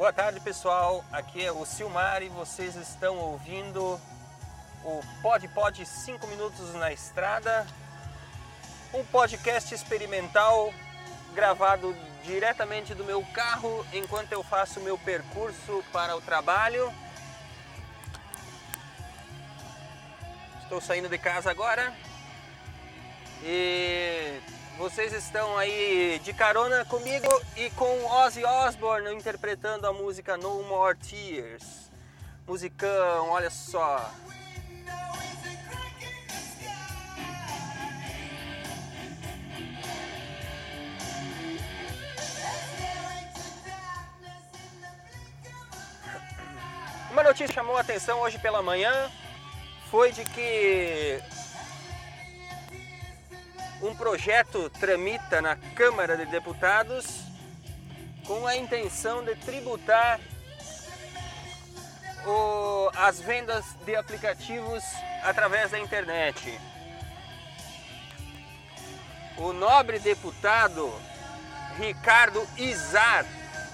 Boa tarde, pessoal. Aqui é o Silmar e vocês estão ouvindo o Pod Pod 5 minutos na estrada, um podcast experimental gravado diretamente do meu carro enquanto eu faço meu percurso para o trabalho. Estou saindo de casa agora e vocês estão aí de carona comigo e com Ozzy Osbourne interpretando a música No More Tears. Musicão, olha só. Uma notícia chamou a atenção hoje pela manhã foi de que um projeto tramita na Câmara de Deputados com a intenção de tributar o, as vendas de aplicativos através da internet. O nobre deputado Ricardo Izar,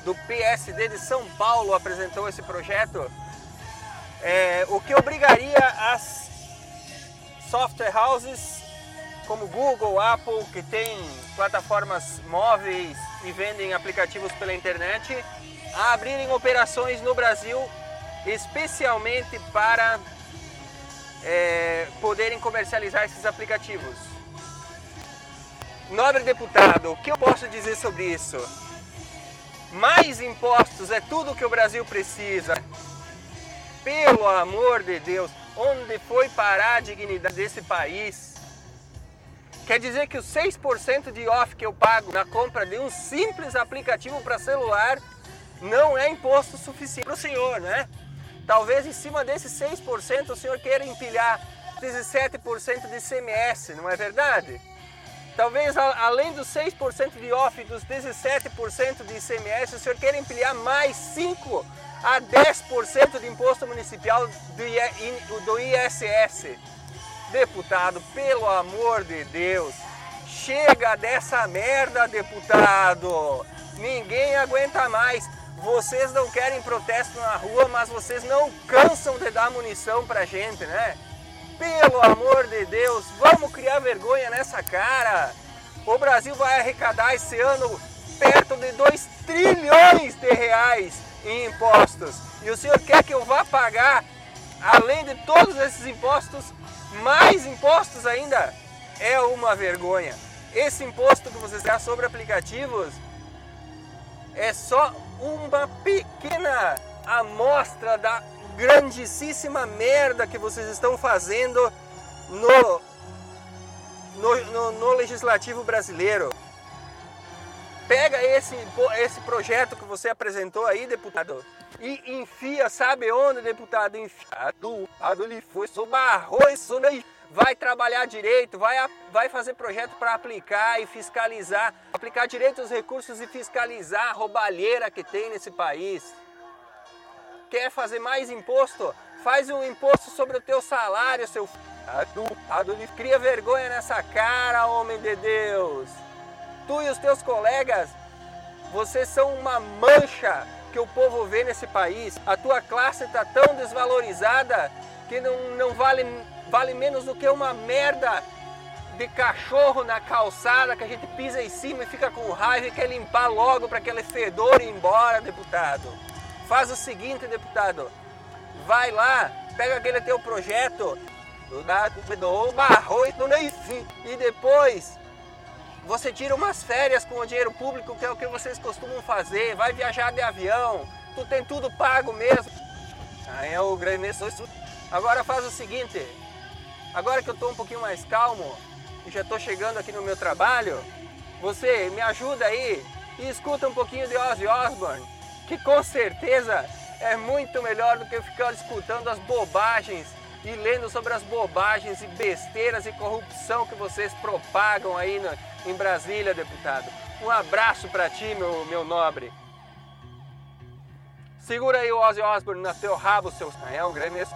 do PSD de São Paulo, apresentou esse projeto, é, o que obrigaria as software houses como Google, Apple, que tem plataformas móveis e vendem aplicativos pela internet, a abrirem operações no Brasil, especialmente para é, poderem comercializar esses aplicativos. Nobre deputado, o que eu posso dizer sobre isso? Mais impostos é tudo que o Brasil precisa. Pelo amor de Deus, onde foi parar a dignidade desse país? Quer dizer que os 6% de off que eu pago na compra de um simples aplicativo para celular não é imposto suficiente para o senhor, né? Talvez em cima desses 6% o senhor queira empilhar 17% de CMS, não é verdade? Talvez além dos 6% de off e dos 17% de ICMS, o senhor queira empilhar mais 5 a 10% de imposto municipal do ISS. Deputado, pelo amor de Deus, chega dessa merda, deputado. Ninguém aguenta mais. Vocês não querem protesto na rua, mas vocês não cansam de dar munição pra gente, né? Pelo amor de Deus, vamos criar vergonha nessa cara. O Brasil vai arrecadar esse ano perto de 2 trilhões de reais em impostos. E o senhor quer que eu vá pagar, além de todos esses impostos, mais impostos ainda, é uma vergonha. Esse imposto que vocês dão sobre aplicativos é só uma pequena amostra da grandíssima merda que vocês estão fazendo no, no, no, no legislativo brasileiro. Pega esse, esse projeto que você apresentou aí, deputado, e enfia, sabe onde, deputado? Enfiado, ele foi sobarrou isso daí. Vai trabalhar direito, vai, vai fazer projeto para aplicar e fiscalizar, aplicar direito os recursos e fiscalizar a roubalheira que tem nesse país. Quer fazer mais imposto? Faz um imposto sobre o teu salário, seu ele cria vergonha nessa cara, homem de Deus. Tu e os teus colegas, vocês são uma mancha que o povo vê nesse país. A tua classe está tão desvalorizada que não, não vale, vale menos do que uma merda de cachorro na calçada que a gente pisa em cima e fica com raiva e quer limpar logo para aquele fedor ir embora, deputado. Faz o seguinte, deputado. Vai lá, pega aquele teu projeto, e depois você tira umas férias com o dinheiro público, que é o que vocês costumam fazer, vai viajar de avião, tu tem tudo pago mesmo. Aí é o grande Agora faz o seguinte, agora que eu estou um pouquinho mais calmo e já estou chegando aqui no meu trabalho, você me ajuda aí e escuta um pouquinho de Ozzy Osbourne, que com certeza é muito melhor do que ficar escutando as bobagens e lendo sobre as bobagens e besteiras e corrupção que vocês propagam aí no, em Brasília, deputado. Um abraço para ti, meu, meu nobre. Segura aí o Ozzy Osbourne no teu rabo, seu... É um grande...